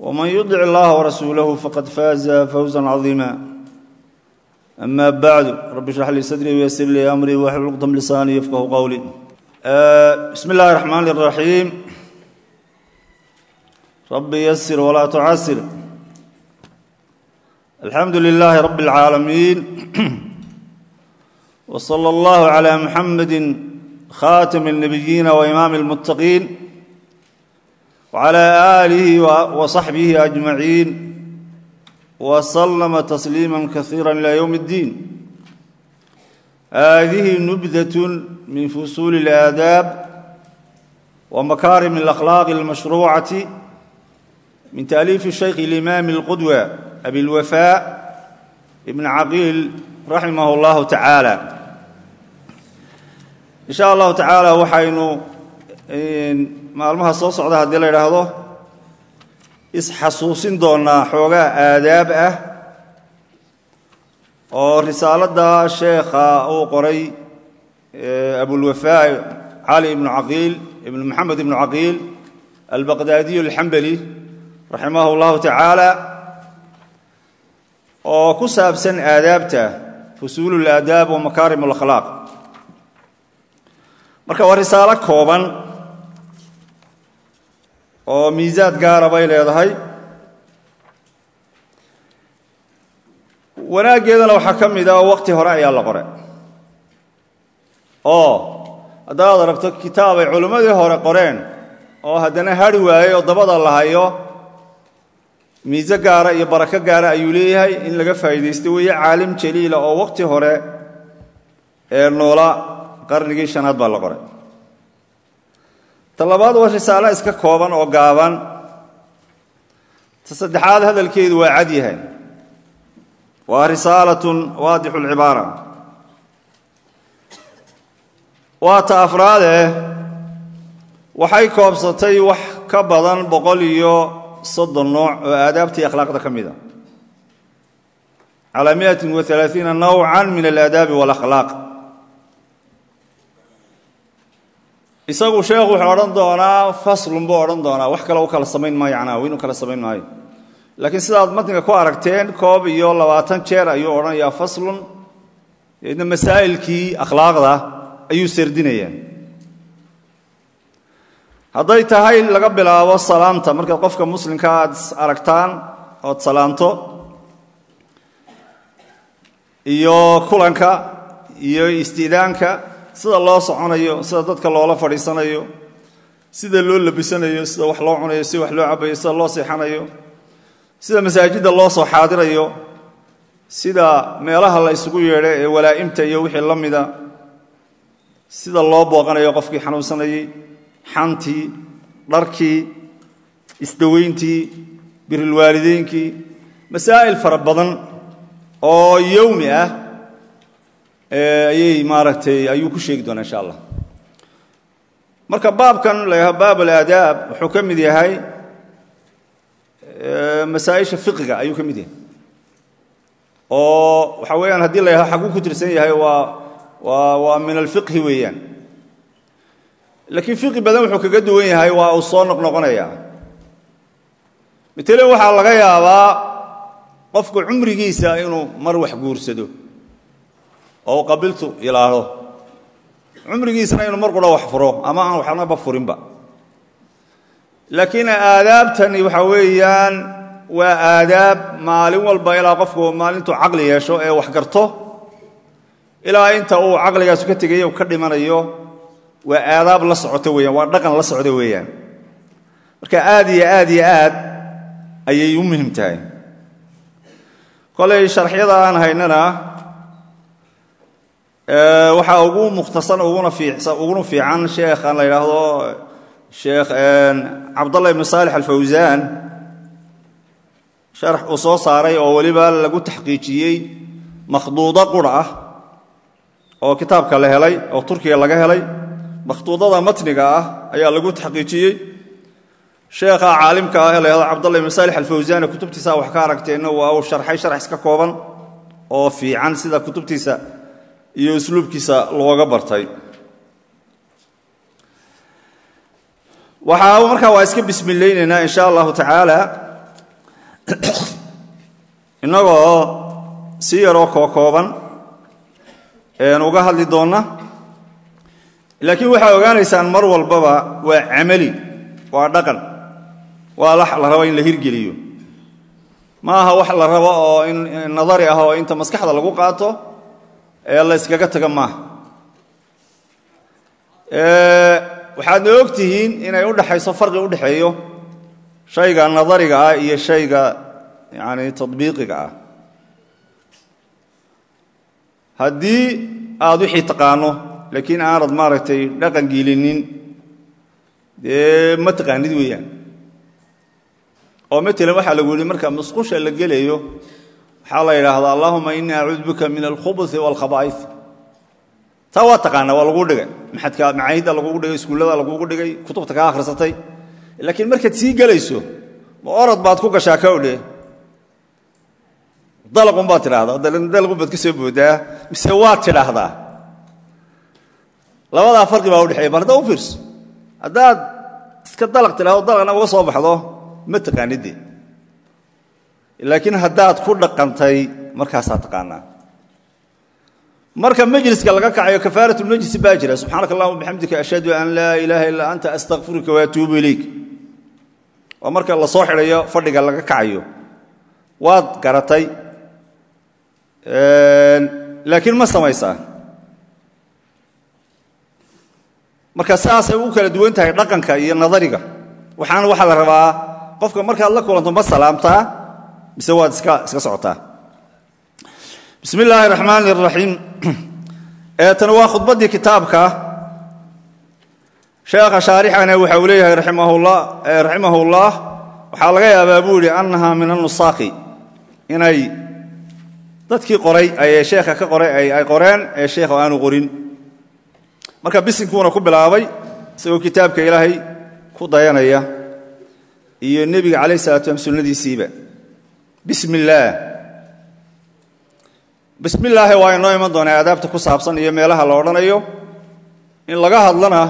wman yudic allaha warasuulahu faqad faaza fawza cadiima ama bacdu rabbi shrax lii sadrii wysir lii amrii waxlul cuqdam lisaanii yafqahu qowli bismi اllahi الraxmaan الraxiim rabbi yasir walaa tucasir alxamdu lilaahi rabbi اlcaalamiin wslى اllahu عlى muxamadi khaatami الnabiyiina waimaami اlmuttaqiin wclى aalihi wasaxbihi ajmaciin waslama tasliima kasiira ila ywm اddiin haadihi nubdat min fusuuli اlaadaab wmakaarim اlakhlaaqi اlmashruucati min taaliifi shaykh اlimaami اlqudwa abilwafaa ibn caqiil raximah اllahu tacaala in sha allahu tacaala waxaynu maalmaha soo socda haddii la idhaahdo isxasuusin doonaa xoogaa aadaab ah oo risaalada sheekha uu qoray abulwafaa cali ibnu caqiil ibnu maxamed ibnu caqiil albaqdaadiyu alxambali raximah اllahu tacaala oo ku saabsan aadaabta fusuulu اlaadaab wa makaarim اlakhlaaq marka waa risaalo kooban oo miisaad gaara bay leedahay. Wanaaggeedana waxaa ka mid ah waqti hore ayaa la qoray. Oo haddaad aragto kitaab ay culimmadii hore qoreen oo haddana hadhi waayey oo dabada la hayo miise gaara iyo barako gaara ayuu leeyahay in laga faa'iidaysto weeye caalim jaliila oo waqti hore ee noola qarnigii shanaad baa la qoray ta labaad waa risaalo iska kooban oo gaaban. Ta saddexaad hadalkeedu waa cad yahay. Waa risaalatun waadixu lcibaara waa ta afraadeh waxay koobsatay wax ka badan boqol iyo soddon nooc oo aadaabtii akhlaaqda ka mid a. Calaa miatin wa alaaiina nawcan min alaadaabi walakhlaaq isagu sheekhu wuxuu odhan doonaa faslun buu odhan doonaa. Wax kale u kala samayn maayo canaawi inu kala samayn maayo. Laakiin sidaad matniga ku aragteen koob iyo labaatan jeer ayuu odhanayaa faslun deedna masaa'ilkii akhlaaqda ayuu sardinayaa hadday tahay laga bilaabo salaamta markaad qofka muslimka aad aragtaan ood salaamto iyo kulanka iyo istiidaanka sida loo soconayo sida dadka loola fadhiisanayo sida loo labisanayo sida wax loo cunayo sida wax loo cabayo sida loo seexanayo sida masaajidda loo soo xaadirayo sida meelaha la isugu yeedho ee walaa'imta iyo wixii la mida sida loo booqanayo qofkii xanuunsanayey xantii dharkii isdaweyntii birilwaalideynkii masaa'il fara badan oo yowmi ah ayay maaragtay ayuu ku sheegi doonaa insha allah. Marka baabkan la yhaha baab alaadaab wuxuu ka yahay masaa-isha fiqiga ayuu ka yahay. Oo waxa weeyaan haddii la yhaha xaguu ku tirsan yahay waa waa waa min alfiqhi weeyaan. Laakiin fiqi badan wuxuu kaga duwan yahay waa uu soo noqnoqonaya. Matele waxaa laga yaabaa qofku cumrigiisa inuu mar wax guursado oo qabiltu ilaahdo cumrigiisana inuu mar qura wax furo ama aan waxnaba furinba. Laakiin aadaabtani waxa weeyaan waa aadaab maalin walba ilaa qofku maalintuu caqli yeesho ee wax garto. Ilaa inta uu caqligaasu ka tegayo ka dhimanayo waa aadaab la socota weeyaan waa dhaqan la socda weeyaan. Marka aad iyo aad iyo aad ayay u muhiim tahay. Kolay sharxyada aan haynana waxaa ugu mukhtasan uguna fiican sheekhan la yidhaahdo sheekh cabdallah ibnu saalix alfawsaan sharax uu soo saaray oo weliba lagu taxqiijiyey makhduudo qura ah oo kitaabka la helay oo turkiga laga helay. Makhduudada matniga ah ayaa lagu taxqiijiyey. Sheekha caalimka ah ee la yhahdo cabdallah ibnu saalix alfawsaan kutubtiisa wax ka aragteenna waa uu sharxay sharax iska kooban oo fiican sida kutubtiisa iyo usluubkiisa looga bartay. Waxaa markaa waa iska bismilaynaynaa in sha allahu tacaala. Innagoo si yaroo kookooban uga hadli doonna. Laakiin waxaa ogaanaysaan mar walbaba waa camali waa dhaqan waa la rabo in la hirgeliyo. Ma aha wax la rabo oo in nadari ah oo inta maskaxda lagu qaato ee la yskaga taga maaha. Waxaadna og tihiin inay udhaxayso farqi udhexeeyo shayga nadariga ah iyo shayga yani tadbiiqiga ah. Haddii aad wixii taqaano laakiin aanad maaragtay dhaqan gelinin dee ma taqaanid weeyaan. Oo matalan waxaa lagu yihi marka musqusha la gelayo waxaa la yidhaahdaa allahuma ini acuudu bika min alkhubuثi wاlkhaba'if taa waa taqaana waa lagu dhigay. Maxadka macaahidda lagugu dhigay iskuullada lagugu dhigay kutubta kaa akhrisatay. Laakiin markaad sii gelayso ma orod baad ku gashaa kawdhe dalaqun baad tidhaahdaa dalaqun baad ka soo boodaa mise waad tidhaahdaa? Labadaa farqi baa udhexeeya bal haddaa u fiirso. Haddaad iska dalaq tidhahdo dalaqna uga soo baxdo ma taqaanide laakiin haddaad ku dhaqantay markaasaa taqaanaa. Marka majliska laga kacayo kafaaratulmajlisi baa jira. Subxaanaka allahuma bixamdika ashhadu an laa ilaaha illaa anta astakfiruka waatuubu ilayk. Waa marka la soo xidhayo fadhiga laga kacayo. Waad garatay laakiin ma samaysaa. Marka saasay u kala duwan tahay dhaqanka iyo nadariga. Waxaana waxaa la rabaa qofka markaad la kulanto ma salaamtaa mise waad iska socotaa. Bismi illaahi raxmaan raxiim tani waa khudbaddii kitaabka. Sheekha shaarixana waxa uu leeyahay raximahullah waxaa laga yaabaa buu yidhi annaha min annusaakhi inay dadkii qoray ayee sheekha ka qoray ay qoreen ee sheekha aanu qorin. Marka bisinkuuna ku bilaabay isagoo kitaabka ilaahay ku dayanaya iyo nebiga calayh salatu slam sunnadiisiiba bismi illaah bismi illaahi waa inoo iman doonaa aadaabta ku saabsan iyo meelaha la odhanayo. In laga hadlana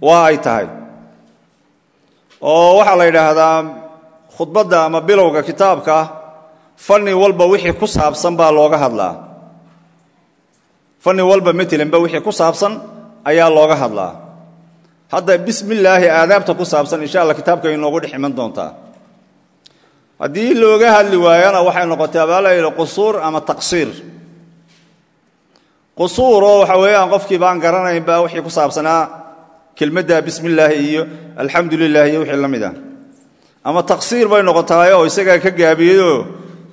waa ay tahay. Oo waxaa la yidhaahdaa khudbadda ama bilowga kitaabka fanni walba wixii ku saabsan baa looga hadlaa. Fanni walba matelanba wixii ku saabsan ayaa looga hadlaa. Hadda bismi illaahi aadaabta ku saabsan insha alla kitaabka inoogu dhex iman doontaa haddii looga hadli waayana waxay noqotay abaalayl qusuur ama taqsiir. Qusuuroo waxa weeyaan qofkii baan garanaynba wixii ku saabsanaa kelmadda bismi illaahi iyo alxamdu lilah iyo wixii la mid ah ama taqsiir bay noqotaayoo isagaa ka gaabiyeyoo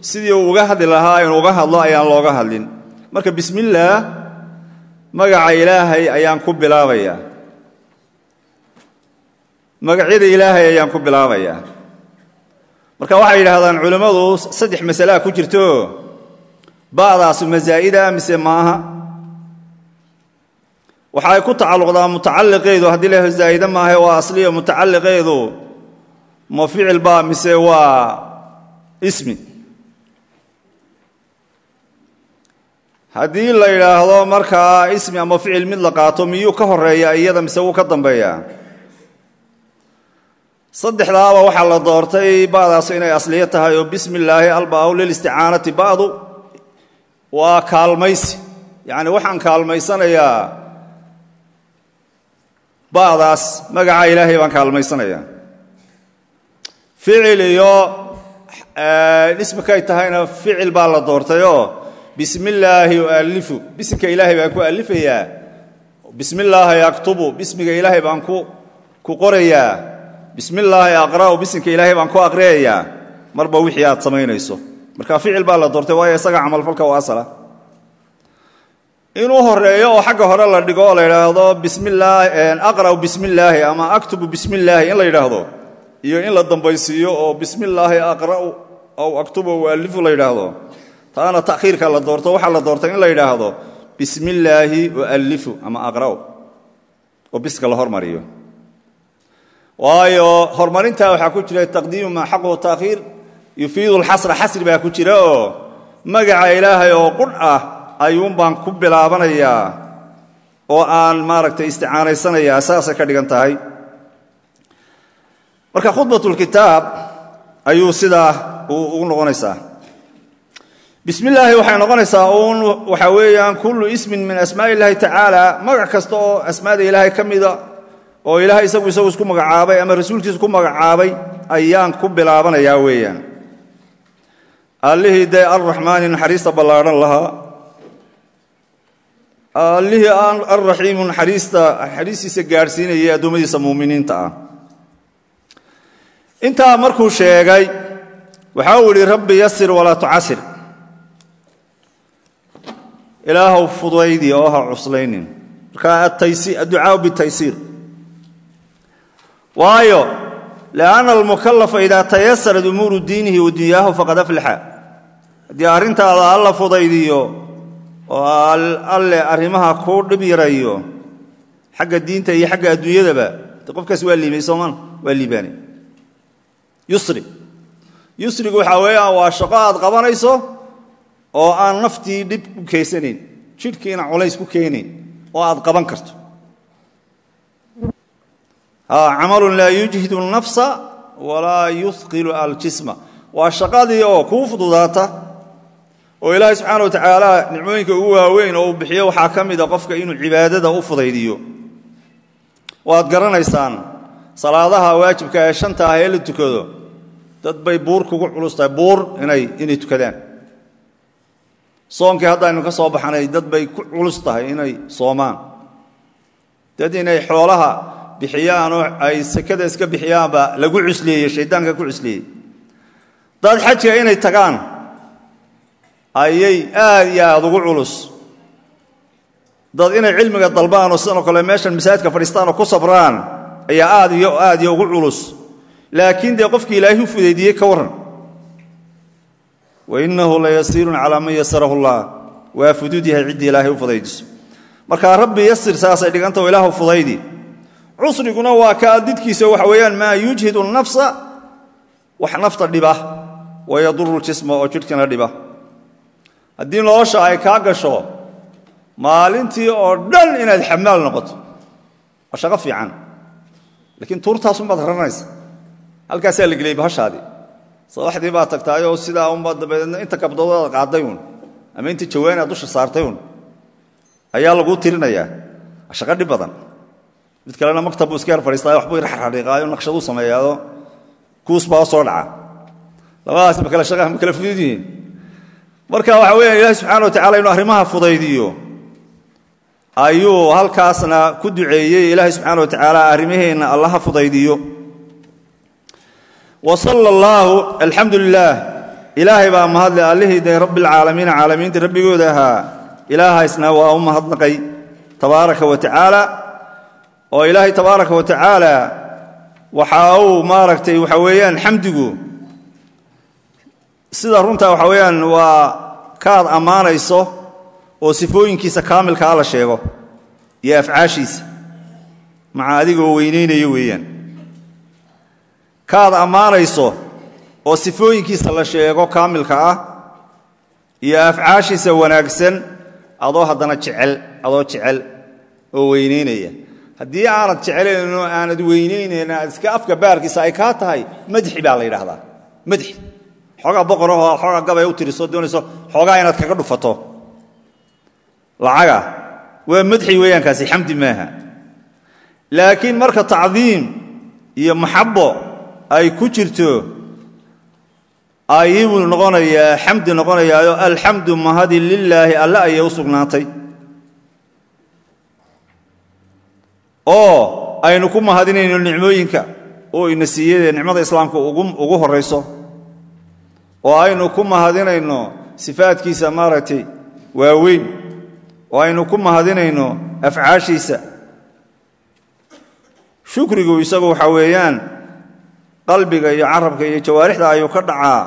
sidii uu uga hadli lahaa inuu uga hadlo ayaan looga hadlin. Marka bismi illaah magaca ilaahay ayaan ku bilaabayaa. Magacyada ilaahay ayaan ku bilaabayaa marka waxay yidhaahdaan culimmadu saddex masalaha ku jirto. Ba'daasu masaa'ida mise maaha waxay ku tacalluqdaa mutacalliqeedu haddii la zaa'ide maahe waa asliya mutacalliqeedu. Ma ficil baa mise waa ismi. Haddii la yidhaahdo markaa ismi ama ficil mid la qaato miyuu ka horreeya iyada mise wuu ka dambeeyaa saddexdaaba waxaa la doortay ba'daas inay asliyo tahay oo bismi illaahi albaahu lilisticaanati ba'du waa kaalmaysi. Yacni waxaan kaalmaysanayaa ba'daas magaca ilaahay baan kaalmaysanayaa. Ficil iyo ismikay tahayna ficil baa la doortayoo bismi illaahi ualifu bisimka ilaahay baan ku alifayaa bismi illaahi aktubu bismiga ilaahay baan ku qorayaa bismi illaahi aqra'u bisimka ilaahay baan ku aqriyayaa. Marba wixii aad samaynayso. Marka ficil baa la doortay waayo isaga camalfalka u asala. Inuu horeeyo oo xagga hore la dhigo oo la yidhaahdo aqra'u bismi illaahi ama aktubu bismi illaahi in la yidhaahdo. Iyo in la dambaysiiyo oo bismi illaahi aqra'u aw aktubu ualifu la yidhaahdo. Taana takhiirka la doorto waxaa la doortay in la yidhaahdo bismi illaahi ualifu ama aqra'u oo biska la hormariyo waayo horumarintaa waxaa ku jira taqdiimu maa xaquhu taakhiir yufiidu lxasra xasri baa ku jira oo magaca ilaahay oo qudh ah ayuun baan ku bilaabanayaa oo aan maaragtay isticaanaysanayaa saasay ka dhigan tahay. Marka khudbatulkitaab ayuu sidaa ugu noqonaysaa. Bismi illaahi waxay noqonaysaa uun waxaa weeyaan kullu ismin min asmaa'i illaahi tacaala magac kasta oo asmaada ilaahay ka mida oo ilaahay isagu isagu isku magacaabay ama rasuulkiisu ku magacaabay ayaan ku bilaabanayaa weeyaan. Allihii dee alraxmaani naxariista ballaadhan lahaa allihii alraxiimu naxariista naxariistiisa gaadhsiinayay addoommadiisa muuminiinta ah. Intaa markuu sheegay waxa uu idhi rabbi yasir walaa tucasir ilaahow fudaydi oo ha cuslaynin marka adducaau bitaysiir waayo lianna almukalafa idaa tayasarat umuuru diinihi wa dunyaahu faqad aflaxa. Haddii arrintaada alla fudaydiyo oo alle arrimaha kuu dhib yarayo xagga diinta iyo xagga adduunyadaba de qofkaas waa liibay soomaan waa liibaanay yusri. Yusrigu waxaa weeyaan waa shaqo aad qabanayso oo aan naftii dhib ku keysanayn jidhkiina culays ku keenayn oo aad qaban karto camalun laa yujhidu nafsa walaa yuhiqilu aljisma waa shaqadii oo kuu fududaata oo ilaahay subxaana wa tacaala nicmooyinka ugu waaweyn oo uu bixiyo waxaa ka mida qofka inuu cibaadada u fudaydiyo waad garanaysaan salaadaha waajibka ee shanta ah ee la tukado dad bay buur kugu culus tahay buur inay tukadaan soonkii haddaynu ka soo baxnay dad bay ku culus tahay inay soomaan dad inay xoolaha bixiyaan oo ay sekada iska bixiyaanba lagu cusleeyey shaydaanka ku cusleeyey dad xajka inay tagaan ayay aad iyo aad ugu culus. Dad inay cilmiga dalbaan oo sidoo kale meeshan masaajidka fadhiistaan oo ku sabraan ayaa aad iyo aad iyo ugu culus. Laakiin dee qofkii ilaahay u fudaydiyey ka warran. Wainahu layasiirun calaa man yasarahu allah. Waa fudud yahay ilaahay u fudaydiso. Marka rabbi yasir saasay dhigantao ilaahu fudaydi cusriguna waa ka adidkiisa waxa weeyaan maa yujhidu nafsa? Wax nafta dhiba wayaduru ljisma oo jidhkina dhiba. Haddii nolosha ay kaa gasho maalintii oo dhan inaad xamaal noqoto waa shaqo fiican. Laakiin tuurtaasunbaad raranaysa halkaasaa la geliyey bahashaadii sabaxdii baad tagtaayoo sidaa unbaad dabadeedna inta kabdoodaad qaaday un ama inta jawaanaad dusha saartay un ayaa laguu tirinayaa. Shaqo dhib badan mid kalena maktab buu iska yar fadhiistaayo waxbuu yar xarxadhiiqaayo naqshaduu sameeyaado. Kuus baa soo dhaca. Labadaas ma kale shaqaha ma kala fudud marka waxa weya ilaahi subxana wa tacala inuu arrimaha fudaydiyo ayuu halkaasna ku duceeyey ilaahi subxaana wa tacaala arrimaheenna allaha fudaydiyo. Wa sala allaahu alxamdu lilaah ilaahay baa mahadle allihii de rabbialcaalamiina caalamiinta rabbigooda ahaa ilaahaysna waa u mahadnaqay tabaaraka wa tacaala oo ilaahay tabaaraka wa tacaala waxa uu maaragtay waxa weeyaan xamdigu. Sida runta waxa weeyaan waa kaad ammaanayso oo sifooyinkiisa kaamilkaa la sheego iyo afcaashiisa. Maca adigoo weynaynayo weeyaan. Kaad ammaanayso oo sifooyinkiisa la sheego kaamilka ah iyo afcaashiisa wanaagsan adoo haddana jecel adoo jecel oo weynaynaya haddii aanad jecelayn oo aanad weynaynayn aad iska afka baarkiisa ay kaa tahay madxi baa la yidhaahdaa. Madxi xoogaa boqorahoo xoogaa gabay u tiriso doonayso xoogaa inaad kaga dhufato. Lacaga. Waa madxi weeyaankaasi xamdi maaha. Laakiin marka tacdiim iyo maxabo ay ku jirto ayibuu noqonayaa xamdi noqonayaayo alxamdu mahadi lilaahi alle ayay u sugnaatay oo aynu ku mahadinayno nicmooyinka oo ina siiyadee nicmada islaamka ugu horayso oo aynu ku mahadinayno sifaadkiisa maaragtay waaweyn oo aynu ku mahadinayno afcaashiisa. Shukrigu isagu waxaa weeyaan qalbiga iyo carabka iyo jawaarixda ayuu ka dhacaa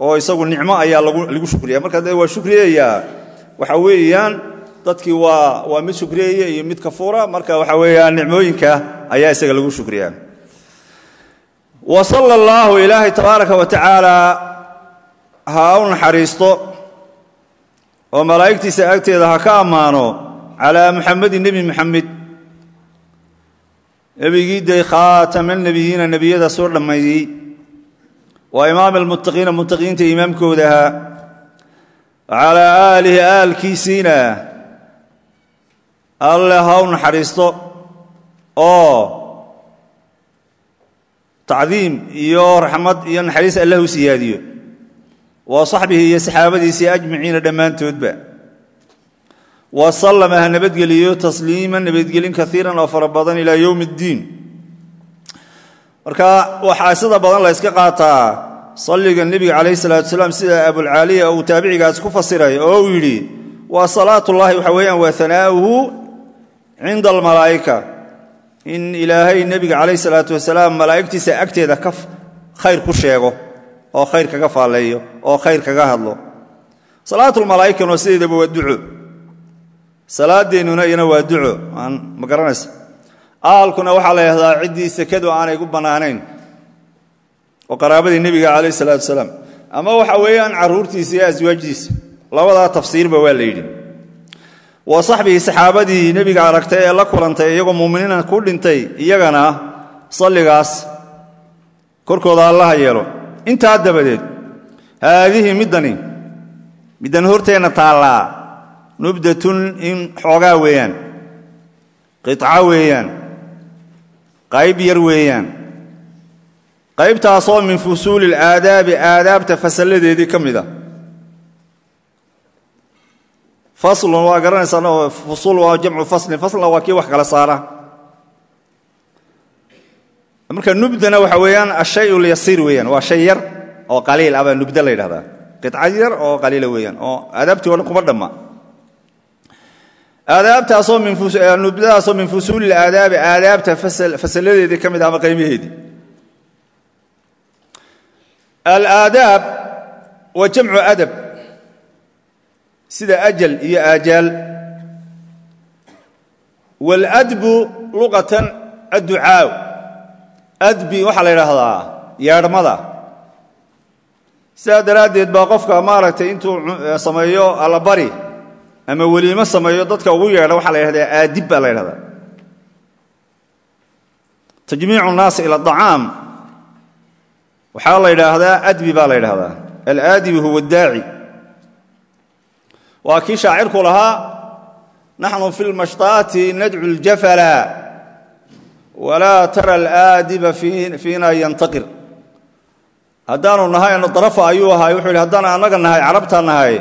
oo isagu nicmo ayaa lagu shukriya marka dee waa shukriyayaa waxa weeyaan dadkii waa mid shukriyeeya iyo mid kafuura marka waxa weeyaan nicmooyinka ayaa isaga lagu shukriyaa. Wa sala allaahu tabaaraka wa tacaala ha u oo malaa'igtiisa agteeda ha ka ammaano calaa muxamedin nebi muxamed nebigii day khaatama nebiyiina nebiyada soo dhammeeyey waa imaam almuttaqiina muttaqiinta imaamkoodaha wa calaa aalihi aalkiisiina alle ha u naxariisto oo tacdiim iyo raxmad iyo naxariis allah u siyaadiyo. Wa saxbihi iyo saxaabadiisii ajmaciina dhammaantoodba. Wa sallama ha nabadgeliyo tasliima nabadgelin kaiiran oo fara badan ilaa yowm اddiin marka waxaa sida badan la yska qaataa salliga nebiga calayh salatu salaam sida abulcaaliya uu taabicigaas ku fasiray oo uu yidhi waa salaat ullahi waxa weeyaan waa hanaa'uhu cinda almalaa'ika. In ilaahay nebiga calayh salaatu wasalaam malaa'igtiisa agteeda ka khayr ku sheego oo khayr kaga faalleeyo oo khayr kaga hadlo. Salaatulmalaa'ikana sideedaba waa duco. Salaadeennuna iyana waa duco. Ma garanaysa. Aalkuna waxaa la yidhahdaa ciddii sekadu aanay gu bannaanayn. Oo qaraabadii nebiga calayh salaatu wasalaam. Ama waxa weeyaan carruurtiisa iyo aswaajdiisa labadaa tafsiirba waa la yidhi wa saxbihi saxaabadii nebiga aragtay ee la kulantay iyagoo muuminiina ku dhintay iyagana salligaas korkooda allaha yeelo. Intaa dabadeed haadihi middani middan horteenna taallaa nubdatun in xoogaa weeyaan qica weeyaan qayb yar weeyaan. Qaybtaasoo min fusuuli alaadaabi aadaabta fasalladeedii ka mid a faslun waa garanaysaa fusuul waa jamcu faslin. Faslna waa kii wax kala saara. Marka nubdana waxa weeyaan ashay lyasiir weeyaan. Waa shay yar oo qaliil ah baa nubda la yidhahdaa qidca yar oo qaliila weeyaan oo aadaabtii o dhan kuma dhamma. Aadaabtaasoo nubdadaasoo min fusuuli aadaabi aadaabta fasalladeedii ka mid ah ama qaymaheedii alaadaab waa jamcu adab sida ajal iyo aajaal waladbu luqatan adducaaw. Adbi waxaa la yidhaahdaa yeedhmada sidaa daraaddeed baa qofka maaragtay intuu sameeyo allabari ama weliimo sameeyo dadka ugu yeedha waxaa la yidhahdaa aadib baa la yidhahdaa. Tajmiicu nnaasi ila acaam waxaa la yidhaahdaa adbi baa la yidhahdaa alaadibi huwa daaci waa kii shaacirku lahaa naxnu fi lmashtaati nadcu ljafala walaa tara alaadiba fiina yantaqir. Haddaanu nahay darafa ayuu ahaay wuxuu yidhi haddaan annaga nahay carabta nahay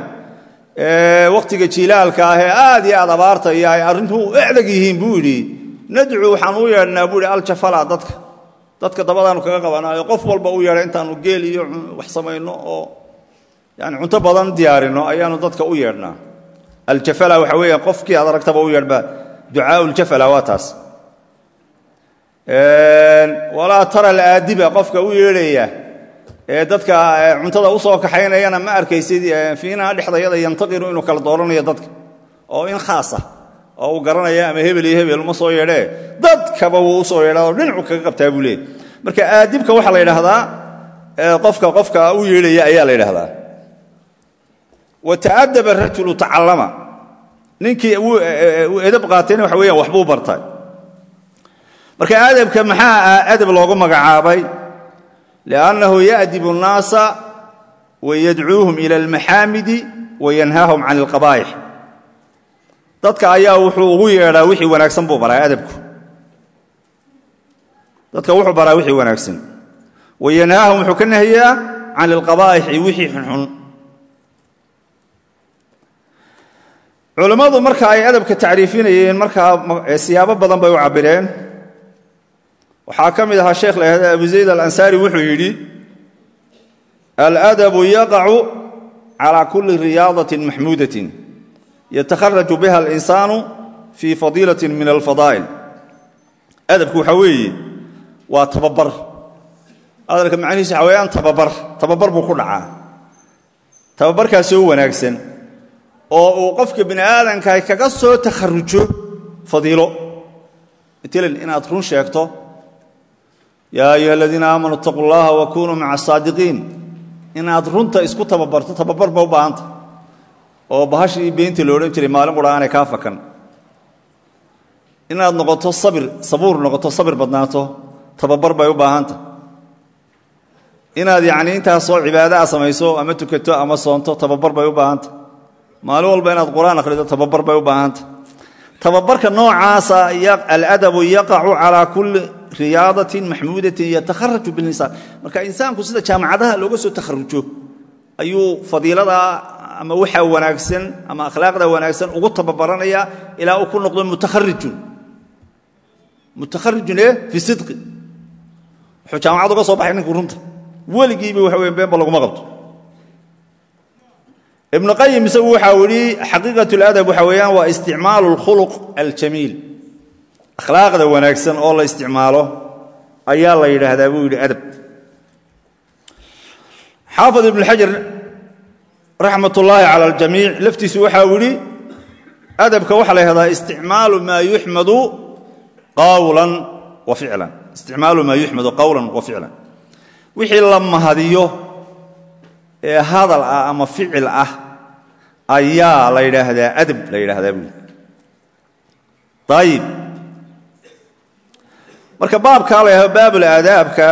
wakhtiga jilaalka ah ee aad iyo aad abaarta iyo ay arrintu u ecdag yihiin buu yidhi nadcu waxaan u yeedhnaa buu yidhi aljafala yani cunto badan diyaarino ayaanu dadka u yeedhnaa. Aljafala waxa weeyaan qofkii aad aragtaba u yeedhba ducaau ljafala waa taas. Walaa tara alaadiba qofka u yeedhaya ee dadka cuntada u soo kaxaynayana ma arkaysid fiina dhexdayada yantaqiru inuu kala dooranayo dadka. Oo in khaasa oo uu garanaya ama hebel iyo hebel uma soo yeedhee dadkaba wuu u soo yeedhaa oo dhinacu kaga qabtaa buu leeyay marka aadibka waxaa la yidhaahdaa qofka qofka u yeedhaya ayaa la yidhaahdaa wata'adaba arajulu tacallama ninkii wuu e, e, e, edab qaatayna waxa weyaan waxbuu bartay. Marka adabka maxaa ah adab loogu magacaabay? Liannahu ya'dibu nnaasa wayadcuuhum ila almaxaamidi wayanhaahum can alqabaa'ix dadka ayaa wuxuu ugu yeedhaa wixii wanaagsan buu baraa adabku. Dadka wuxuu baraa wixii wanaagsan. Wayanhaahum wuxuu ka nahayaa can alqabaa'ixi wixii xunxun. Culammadu marka ay adabka tacriifinayeen markaa siyaabo badan bay u cabireen waxaa ka mid ahaa sheekh lahada abu zayd alansaari wuxuu yidhi aladabu yaqacu calaa kulli riyaadatin maxmuudatin yatakharaju biha alinsaanu fii fadiilatin min alfadaa'il. Adabku waxaa weeye waa tababar. Hadalka macnihiisu waxa weyaan tababar. Tababar buu ku dhacaa. Tababarkaasoo wanaagsan oo uu qofka bini aadamkaah kaga soo takharujo fadiilo matalan inaad run sheegto yaa ayuha aladiina aamanuu itaquu llaha wa kunuu maca asaadiqiin inaad runta isku tababarto tababar ba u oo bahashii beenta lo odhan jiray maalin qura aanay kaa fakan. Inaad noqoto sabir sabuur noqoto sabir badnaato tababar bay u baahanta. Inaad yacni intaasoo cibaadaha samayso ama tukato ama soonto tababar bay u baahanta maalin walba inaad qur'aan akhrido tababar bay u baahanta tababarka noocaasa aladabu yaqacu calaa kulli riyaadatin maxmuudatin yatakharaju bilinsaan marka insaanku sida jaamacadaha looga soo takharujo ayuu fadiilada ama waxa wanaagsan ama akhlaaqda wanaagsan ugu tababaranaya ilaa uu ku noqdo mutakharijun e fi sidqi wuxuu jaamacad soo baxay ninku runta. Weligiiba waxa weya beenba laguma qabto ibnu qayim isagu waxau idhi xaqiiqat ladab waxa weeyaan waa isticmaalu اlkhuluq aljamiil. Akhlaaqda wanaagsan oo la isticmaalo ayaa la yidhaahdaa buu yidhi adab. Xaafid ibn xajar raxmat ullaahi cala aljamiic laftiisu waxau idhi adabka waxaa la yhahdaa isticmaalu maa yuxmadu qawlan wa ficlan. Isticmaalu maa yuxmadu qawlan wa ficlan. Wixii la mahadiyo ee hadal ah ama ficil ah ayaa la yidhaahdaa adab la yidhaahdaa buuli ayib marka baabkaa la yahado baabul aadaabka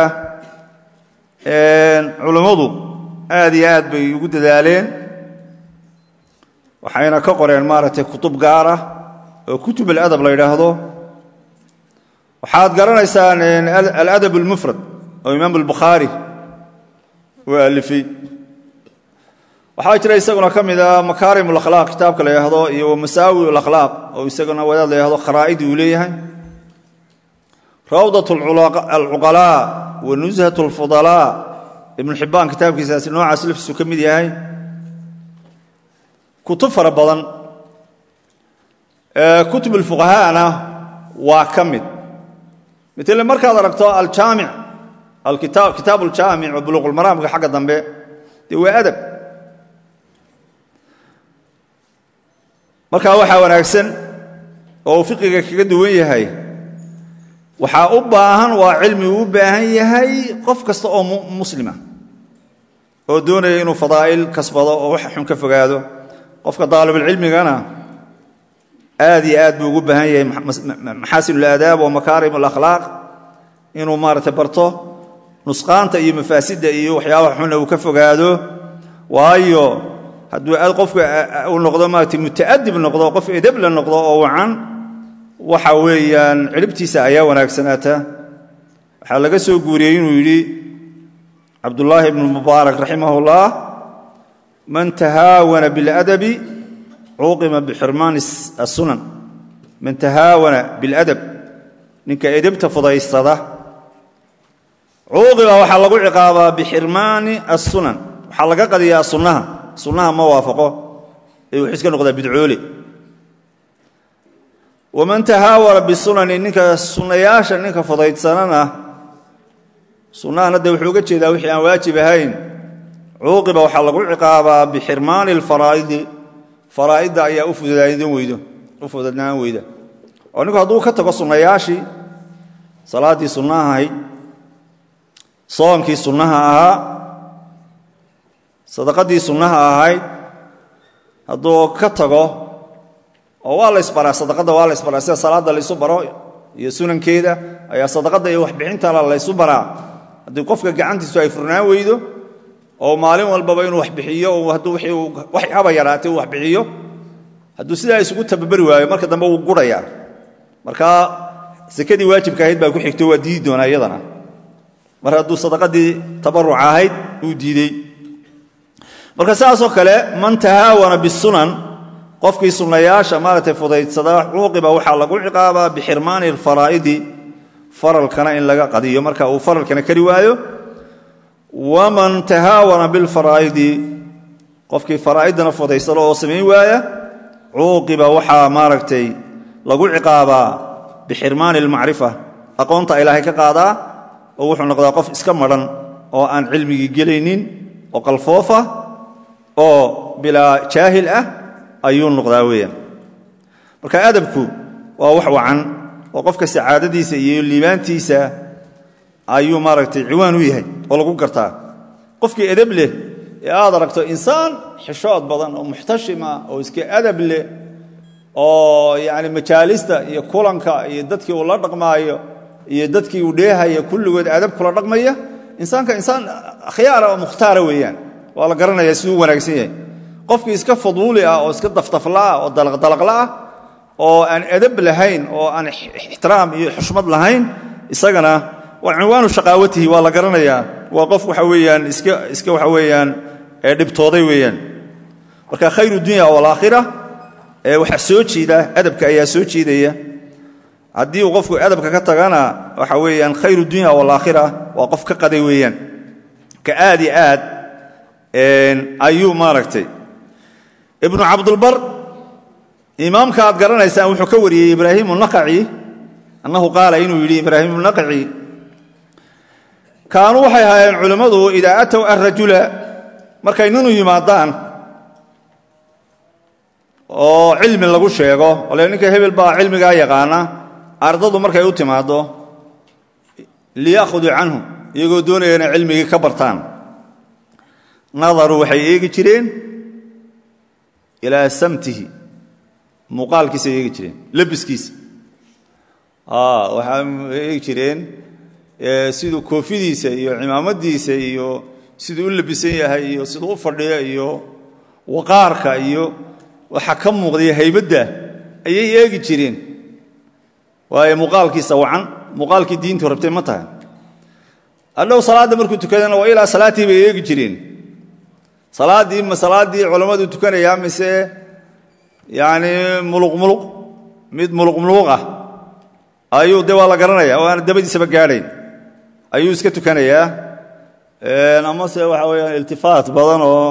culammadu aad iyo aad bay ugu dadaaleen waxayna ka qoreen maaragtay kutub gaar ah oo kutub aladab la yidhaahdo. Waxaad garanaysaan aladab almufrad oo imaam albukhaari uu alifay waxaa jira isaguna ka mida makaarim alakhlaaq kitaabka la yidhaahdo iyo masaawi alakhlaaq oo isaguna wadaad la kharaa'idi uu leeyahay. Rawdat alcuqalaa wa nushat alfudalaa ibnu xibbaan kitaabkiisaasi noocaas laftiisu ka mid yahay. Kutub fara badan. Kutub alfuqahaana waa ka mid. Mitale markaad aragto aljaamic kitaab aljaamic oo buluuqulmaraamka xagga dambe dee waa adab markaa waxaa wanaagsan oo uu fiqiga kaga duwan yahay waxaa u baahan waa cilmi uu u baahan yahay qof kasta oo muslima oo doonaya inuu fadaa'il kasbado oo wax xun ka fogaado. Qofka daalibulcilmigana aad iyo aad buu ugu baahan yahay maxaasin uladaab wa makaarim alakhlaaq inuu maaragtay barto nusqaanta iyo mafaasidda iyo waxyaabaha xunna uu ka fogaado. Waayo hadduu qofku uu noqdo maarata muta'adib noqdo qof edeb la noqdo oo wacan waxa weeyaan ciribtiisa ayaa wanaagsanaata waxaa laga soo guuriyey inuu yidhi cabdullaahi ibnu mubaarak raximah ullah man tahaawana biladabi cuuqima bixirmaani asunan man tahaawana biladab ninka edebta fudaystada cuuqiba waxaa lagu ciqaabaa bixirmaani assunan. Waxaa laga qadiyaa sunnaha sunnaha ma waafaqo ee wuxuu iska noqdaa bidcoole waman tahaawara bisunani ninka sunnayaasha ninka fudaydsanana sunnahana dee wuxuu uga jeedaa wixii aan waajib ahayn. Cuuqiba waxaa lagu ciqaabaa bixirmaani alfaraa'idi faraa'idda ayaa u fududnaan weyda. Oo ninku hadduu ka tago sunnayaashii salaaddii sunnaha ahayd soonkii sunnaha ahaa sadaqadii sunnaha ahayd hadduu ka tago oo waa la ysbaraa sadaqadda waa la ysbaraa sida salaadda laysu baro iyo sunankeeda ayaa sadaqadda iyo waxbixintala laysu baraa. Haddii qofka gacantiisu ay furnaan weydo oo maalin walbaba inuu waxbixiyo hadduu wax haba yaraatay uu waxbixiyo hadduu sidaa isugu tababari waayo marka dambe wuu gurayaa. Marka sekadii waajibka ahayd baa ku xigto waa diidi doonaa iyadana. Mar hadduu sadaqadii tabaruc ahayd uu diidey marka saasoo kale man tahaawana bisunan qofkii sunnayaasha maaragtay fudaydsada cuuqiba waxaa lagu ciqaabaa bixirmaani alfaraa'idi faralkana in laga qadiyo. Marka uu faralkana kari waayo waman tahaawana bilfaraa'idi qofkii faraa'idana fudaysada oo samayn waaya cuuqiba waxaa maaragtay lagu ciqaabaa bixirmaani almacrifa aqoonta ilaahay ka qaadaa oo wuxuu noqdaa qof iska madhan oo aan cilmigii gelaynin oo qalfoofa oo bilaa jaahil ah ayuu noqdaa weeyaan. Marka adabku waa wax wacan oo qofka sacaadadiisa iyo liibaantiisa ayuu maaragtay ciwaan u yahay oo lagu gartaa. Qofkii edab leh ee aad aragto insaan xishood badan oo muxtashima oo iska adab leh oo yani majaalista iyo kulanka iyo dadkii uu la dhaqmaayo iyo dadkii uu dheehaya kulligood adab kula dhaqmaya insaanka insaan akhyaara oo mukhtaara weeyaan waa la garanaya siduu wanaagsan yahay. Qofkii iska faduuli ah oo iska daftaflaah oo dalaqdalaqlaah oo aan edab lahayn oo aan ixtiraam iyo xushmad lahayn isagana waa cinwaanu shaqaawatihi waa la garanayaa. Waa qof waxa weeyaan iska waxa weeyaan dhibtooday weeyaan. Marka khayru dunya walaakhira waxaa soo jiida adabka ayaa soo jiidaya. Haddii uu qofku adabka ka tagana waxa weeyaan khayru dunya walaakhira waa qof ka qaday weeyaan. Ka aad iyo ayuu maaragtay. Ibnu cabdulbar imaamka aad garanaysaan wuxuu ka wariyey ibraahimu naqaci annahu qaala inuu yidhi ibraahimu naqaci kaanuu waxay ahaayeen culimmadu idaa atow arajula markay ninu yimaadaan oo cilmi lagu sheego. Ole ninka hebel baa cilmigaa yaqaana ardadu markay u timaaddo liyakhuduu canhu iyagoo doonaya inay cilmigii ka bartaan nadaruu waxay eegi jireen ilaa samtihi muuqaalkiisay eegi jireen lebiskiisa waxaa eegi jireen siduu koofidiisa iyo cimaamadiisa iyo siduu u labisan yahay iyo siduu u fadhiyo iyo waqaarka iyo waxa ka muuqdaya haybadda ayay eegi jireen. Waayo muuqaalkiisa wacan muuqaalkii diintu rabtay ma tahay. Adhow salaadda markuu tukadana waa ilaa salaatii bay eegi jireen salaaddii ma salaaddii culammadu tukanayaa mise yacni muluq muluq mid muluq muluq ah ayuu de waa la garanaya oo aan dabadiisaba gaadhayn. Ayuu iska tukanayaa amase waxa weeyaan iltifaat badan oo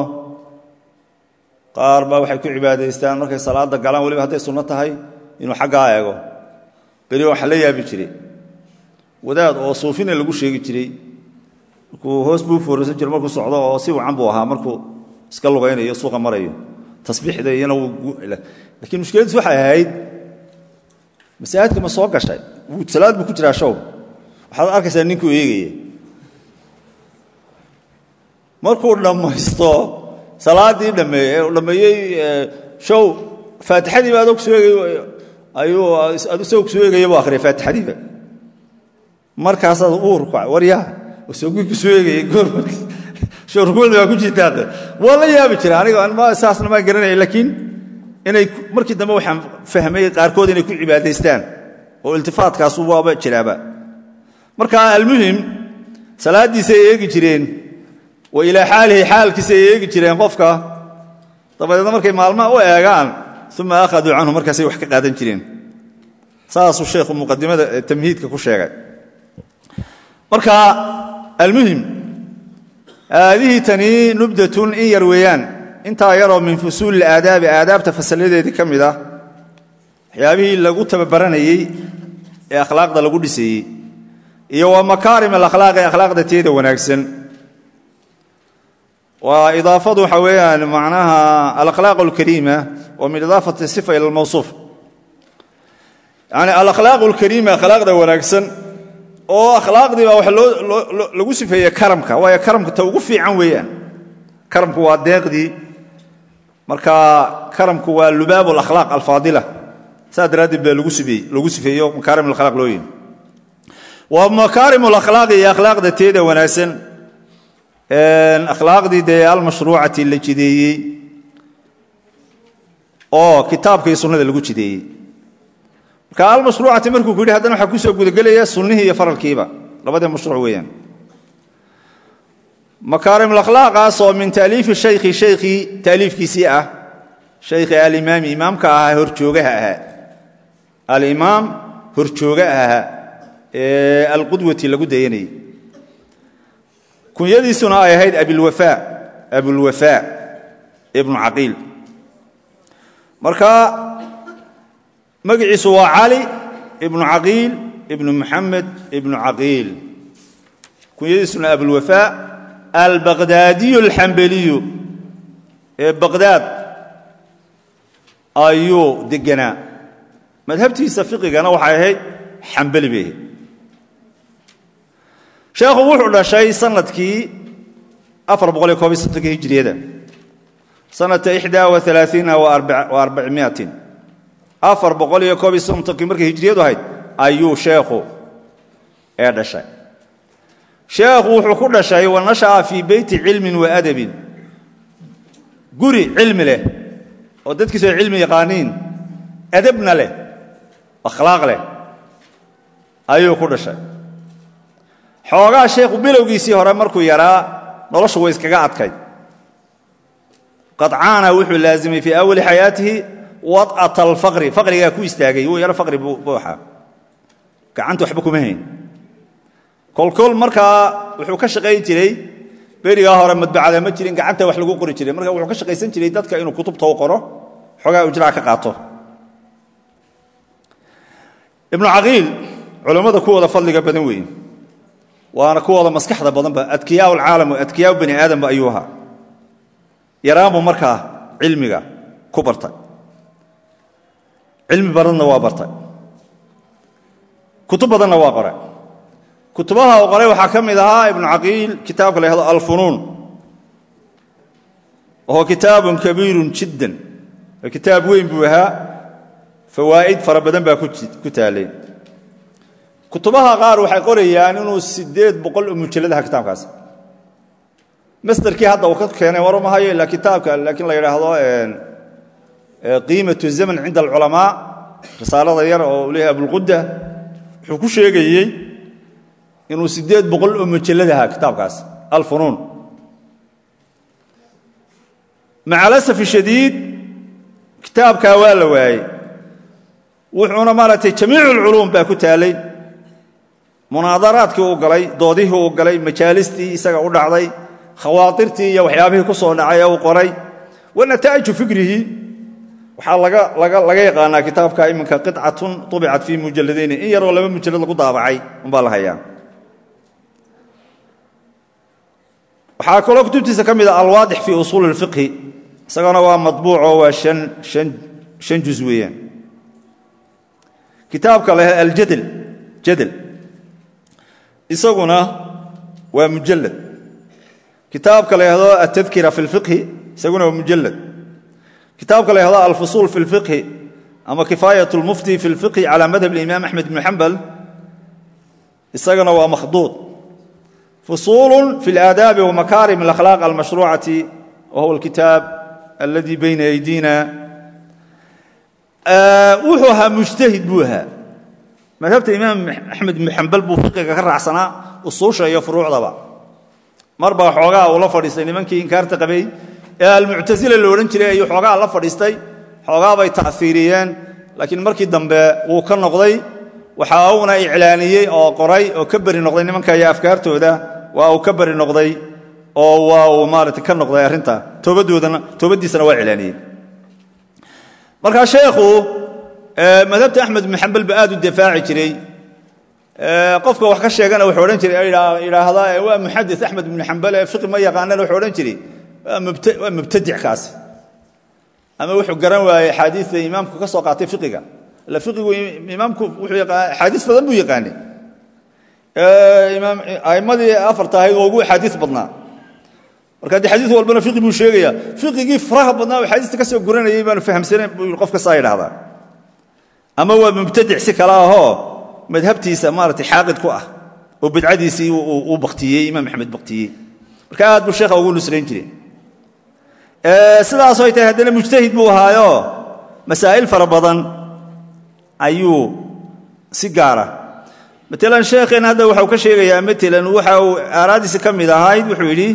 qaar baa waxay ku cibaadaystaan markay salaadda galaan weliba hadday sunno tahay inuu xaggaa eego. Beri waxa la yaabi jiray. Wadaad oo suufina lagu sheegi jiray markuu hoos buu fooraysan jiro markuu socdo oo si wacan buu ahaa. Markuu iska lugaynayo suuqa marayo. Tasbiixda iyana laakiin mushkiladiis waxay ahayd masaajidka ma soo gashay. Salaad buu ku jiraa show. Waxaad arkaysaa ninkuu eegaya markuu dhammaysto salaaddii dhammeeye dhammeeyey show faatixadiiba adoo ku soo eegay ayuu isagoo ku soo eegaya buu akhriyay faatixadiiba markaasaad uurka waryaa waa la yaabi jira. Aniga saasna maa garanaya laakiin inay markii dambe waxaan fahmay qaarkood inay ku cibaadaystaan. Oo iltifaatkaas waaba jiraaba. Marka almuhim salaaddiisay eegi jireen wa ilaa xaalihi xaalkiisa ay eegi jireen qofka dabadeedna markay maalmaha u eegaan uma akhaduu canhu markaasay wax ka qaadan jireen. Saasuu sheekhu muqadimada tamhiidka ku sheegay. Marka almuhim aadihii tani nubdatun in yar weeyaan. Intaa yaroo min fusuuli aadaabi aadaabta fasalladeedii ka mid ah waxyaabihii lagu tababaranayey ee akhlaaqda lagu dhisayey iyo waa makaarim alakhlaaq ee akhlaaqda teeda wanaagsan. Waa idaafadu waxa weeyaan macnaha alakhlaaq alkariima wa min idaafati sifa oo akhlaaqdii baa waxa lagu sifeeye karamka. Waayo karamka ta ugu fiican weeyaan. Karamku waa deeqdii marka karamku waa lubaab alakhlaaq alfaadila. Saa daraaddeed baa lagu sifeeyo makaarim alakhlaaq loo yihi waa makaarim alakhlaaqi iyo akhlaaqda teeda wanaagsan. Akhlaaqdii dee almashruucati la jideeyey. Oo kitaabka iyo sunnada lagu jideeyey marka almashruucati markuu ku yidhi haddana waxaa ku soo gudagelaya sunnihii iyo faralkiiba. Labadii mashruuc weeyaan. Makaarim akhlaaqaas oo min taaliifi shaykhi shaykhii taaliifkiisii ah shaykhi alimaami imaamka ahaa horjoogaha ahaa. Alimaam horjooga ahaa ee alqudwati lagu dayanayay. Kunyadiisuna ay ahayd abilwafaa abulwafaa ibnu caqiil. Marka magaciisu waa cali ibnu caqiil ibnu muxamed ibnu caqiil. Kunyadiisuna abulwafaa albaqdaadiyu alxambeliyu ee baqdaad ayuu deganaa. Madhabtiisa fiqigana waxay ahayd xambeli bay ahayd sheekhu wuxuu dhashay sannadkii hijriyada sanata alaaiina wa arbacimiatin afar boqol iyo koob iyo soddonkii markay hijriyadu ahayd ayuu sheekhu ee dhashay. Sheekhu wuxuu ku dhashay wa nasha'a fii beyti cilmin wa adabin. Guri cilmi leh oo dadkiisu cilmi yaqaaniin adabna leh akhlaaq leh ayuu ku dhashay. Xoogaa sheekhu bilowgiisii hore markuu yaraa noloshu way iskaga adkayd. Qadcaana wuxuu laazimay fii awali xayaatihi wad'ata alfaqri faqrigaa ku istaagay wuu yaro faqri buuxa. Gacanta waxba kuma hayn. Kolkol markaa wuxuu ka shaqayn jiray berigaa hore madbacada ma jirin gacanta wax lagu qori jiray. Marka wuxuu ka shaqaysan jiray dadka inuu kutubta u qoro xoogaa ujraa ka qaato. Ibnu caqiil culammada kuwooda fadliga badan weeye waana kuwooda maskaxda badanba adkiyaa alcaalam adkiyaa bani aadamba ayuu ahaa. Yaraanbuu markaa cilmiga ku bartay cilmi badanna waa bartay. Kutub badanna waa qoray. Kutubaha uu qoray waxaa ka mid ahaa ibnu caqiil kitaabka la yhahdo alfunuun. Wahuwa kitaabun kabiirun jiddan. Kitaab weyn buu ahaa. Fawaa'id fara baa ku taalay. Kutubaha qaar waxay qorayaan inuu siddeed boqol oo mujallad aha kitaabkaas. Masderkii hadda uu ka keenay warumahayo ilaa kitaabka laakiin la yidhaahdo qiimatu zaman cinda alculamaa risaalada yar oo u leeyahay abulqudda wuxuu ku sheegayey inuu siddeed boqol oo mujallad ahaa kitaabkaas alfunuun. Maca alasafi shadiid kitaabkaa waa la waayey. Wuxuuna maaragtay jamiic ulculuum baa ku taalay. Munaadaraadkii uu galay doodihii uu galay majaalistii isaga u dhacday khawaatirtii iyo waxyaabihii ku soo dhacay uu qoray. Wa nataa'iju fikrihi waxaa laga yaqaanaa kitaabka iminka qicatun ubicat fii mujaladayni in yaroo laba mujalad lagu daabacay umbaa la hayaa. Waxaa kaloo kutubtiisa ka mid a alwaadix fii usuuli اlfiqhi isagana waa mabuucoo waa shan juz weeyaan. Kitaabka leh aljadl jadl isaguna waa mujalad kitaabka la yhahdo altadkira fi اlfiqhi isaguna waa mujalad kitaabka la yhahdo alfusuul fi lfiqhi ama kifaayat lmufti fi lfiqhi calaa madhab imaam axmed ibni xambal isagana waa makhduud. Fusuulu fi اlaadaabi wa makaarim almashruucati wa alkitaab alladii bayna aydiina wuxuu ahaa mujtahid buu ahaa. Madhabta imaam axmed ibni xambal buu fiqiga ka raacsanaa usuusha iyo furuucdaba. Mar baa uu la fadhiistay nimankii inkaarta qabay ee almuctasila la odhan jiray ayuu xoogaa la fadhiistay xoogaa bay ta'fiiriyeen laakiin markii dambe wuu ka noqday waxa uuna iclaaniyey oo qoray oo ka beri noqday nimanka iyo afkaartooda waa uu ka beri noqday oo waa uu maarata ka noqday arrinta. Toobaddiisana waa iclaaniyey. Markaa sheekhu madhabta axmed ibnu xambal ba aad u difaaci jiray. Qofka wax ka sheegana wuxuu odhan jiray idhaahdaa waa muxadis axmed ibnu xambal ee fiqi ma yaqaanana wuxuu odhan jiray waa mubtadic kaasi ama wuxuu garan waayey axaadiista imaamku ka soo qaatay fiqiga. Ila fiqigu imaamku axaadiis badan buu yaqaanay. Aimmadii afarta ahayd oo ugu axaadiis badnaa. Marka haddii xadiis walbana fiqi buu sheegaya fiqigii faraha badnaa oo axaadiista ka soo guranayay baanu fahamsanayn buu qof kastaa yidhahdaa ama waa mubtadic si kale ahoo madhabtiisa maarata xaaqid ku ah. Oo bidcadiisii uu baktiyey imaam axmed baktiyey. Marka aad buu sheekha ugu nusrayn jiray sidaasoo ay tahay haddana mujtahid buu ahaayo. Masaa'il fara badan ayuu si gaara maalan sheekheen ka sheegayaa maalan waxa uu aaraadiisi ka mid wuxuu yidhi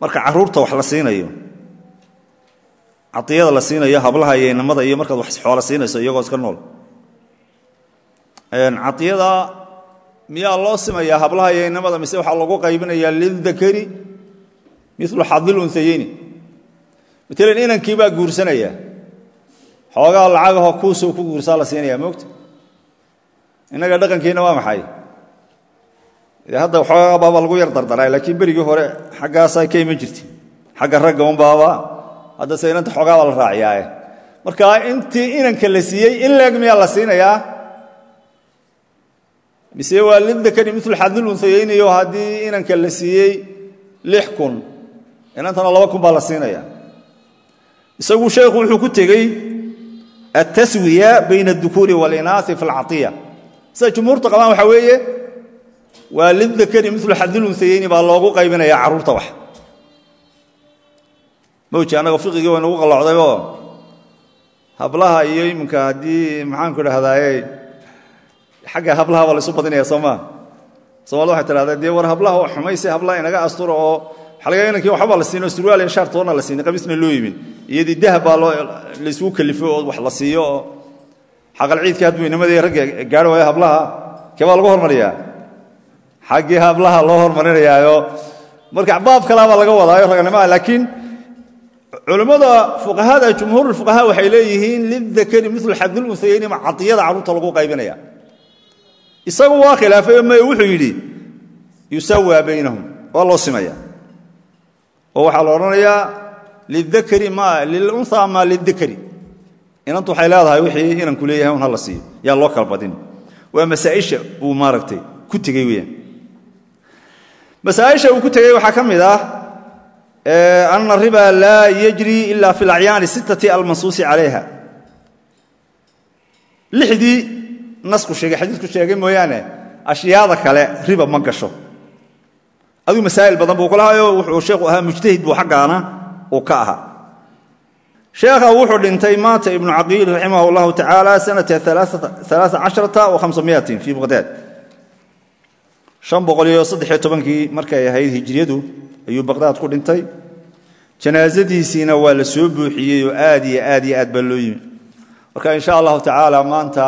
marka carruurta wax la siinayo cadiyada la siinayo hablaha iyo inamada iyo markaad wax xoola siinayso iyagoo iska nool. Cadiyada miyaa loo simayaa hablaha iyo inamada mise waxaa lagu qaybinayaa lildakari milu xadil unsayeyni matalan inankii baa guursanaya? Xoogaa lacagahoo kuusoo ku guursaa la siinaya moogta innaga dhaqankiina waa maxay? De hadda xoogaa baaba lagu yar dardaray laakiin berigii hore xaggaasaa ka iman jirtay. Xagga ragga unbaaba hadda se inanta xoogaa baa la raaciyaaye. Marka intii inanka la siiyey in leeg miyaa la siinayaa? Mise waa lildakari milu xadil unsayeyniyo haddii inanka la siiyey lix kun inantana laba kun baa la siinaya. Isagu sheekhu wuxuu ku tegey altaswiya bayna addukuuri walinaasi fi alcaiya sida jumhuurta qabaan waxaa weeye waa lidakari milu xadil unsayeyni baa loogu qaybinaya carruurta wax. Mawji annaga fiqigii way nagu qallocdayoo hablaha iyo iminka haddii maxaanku idhahdaaye xagga hablaha baa laysu badinaya soo maa soomaalida waxay tidhahdee dee war hablaha oo xumayse hablaha inaga asturo oo xalaga inankii waxba la siino surwaal shaar toonna la siinay qamiisna loo yimin iyadii dahab baa laysugu kalifo oo wax la siiyo. Oo xaqal ciidkii hadduu inamadii ragga gaari waayo hablaha kee baa lagu hormariyaa? Xaggii hablaha loo hormarinayaayo. Marka baab kalaabaa laga wadaayo raganimaha laakiin culimmada fuqahada jumhuurulfuqahaa waxay leeyihiin lidakari milu xadil unsayeyni ma cadiyada carruurta lagu qaybinaya isagu waa khilaafay may wuxuu yidhi yusawaa baynahum waa loo simaya oo waxaa la odhanayaa lidakari ma lilunha ma lidakari. Inantu waxay leedahay wixii inanku leeyahay un hala siiyo. Yaa loo badin waa masaaisha uu maaragtay ku tegey weyaan masaaisha uu ku tegey waxaa ka mid ah riba laa yajri ila fi lacyaani sittati almansuusi calayha lixdii nasku sheegay xadiisku sheegay mooyaane ashyaada kale riba ma gasho aduu masaa'il badan buu kulahaayo wuxuu sheekhu ahaa mujtahid buu xaggaana uu ka ahaa. Sheekha wuxuu dhintay maata ibnu caqiil raximah llahu tacaala sanata aaaaamsamiatin fii baqhdaad aoqoiyoadeyotobankii markay ahayd hijriyadu ayuu baqhdaad ku dhintay. Janaasadiisiina waa la soo buuxiyey oo aad iyo aad iyo aad baa marka insha allahu tacaala maanta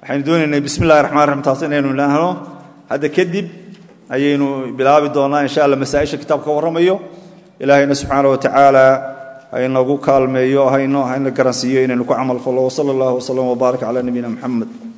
waxaynu doonaynay bismi llahi raxmaan raxim taas inaynu idhaahno hadda kadib ayaynu bilaabi doonaa insha alla masaaisha kitaabka ka warramayo. Ilaahayna subxaana wa tacaala haynagu kaalmeeyo hayna garansiiyo inaynu ku camal fallo. Wsala allah wslam wbaarak cala nabiyina muxamed